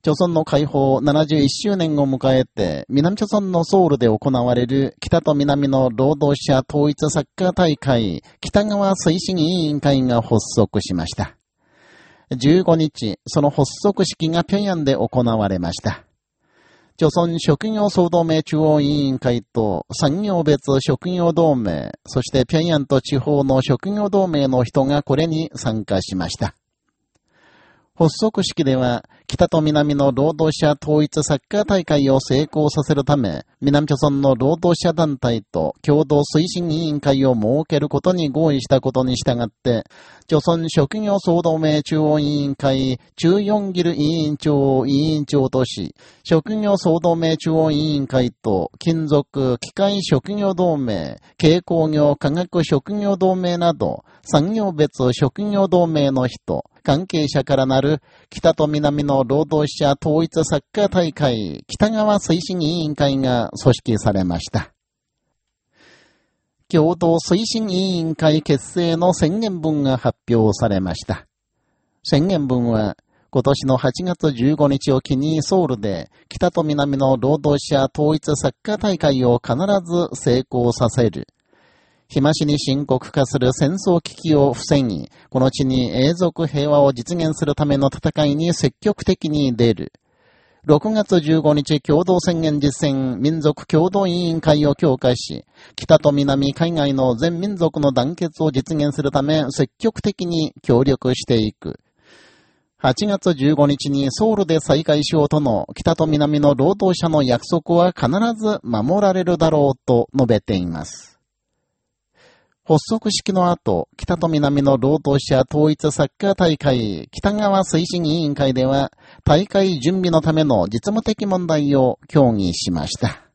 朝鮮の解放71周年を迎えて、南朝鮮のソウルで行われる北と南の労働者統一サッカー大会北側推進委員会が発足しました。15日、その発足式が平壌で行われました。朝鮮職業総同盟中央委員会と産業別職業同盟、そして平壌と地方の職業同盟の人がこれに参加しました。発足式では、北と南の労働者統一サッカー大会を成功させるため、南朝鮮の労働者団体と共同推進委員会を設けることに合意したことに従って、朝鮮職業総同盟中央委員会中四ギル委員長を委員長とし、職業総同盟中央委員会と金属機械職業同盟、軽工業科学職業同盟など、産業別職業同盟の人、関係者からなる北と南の労働者統一サッカー大会北側推進委員会が組織されました。共同推進委員会結成の宣言文が発表されました。宣言文は、今年の8月15日を機にソウルで北と南の労働者統一サッカー大会を必ず成功させる。日増しに深刻化する戦争危機を防ぎ、この地に永続平和を実現するための戦いに積極的に出る。6月15日共同宣言実践民族共同委員会を強化し、北と南海外の全民族の団結を実現するため積極的に協力していく。8月15日にソウルで再開しようとの北と南の労働者の約束は必ず守られるだろうと述べています。発足式の後、北と南の労働者統一サッカー大会北側推進委員会では、大会準備のための実務的問題を協議しました。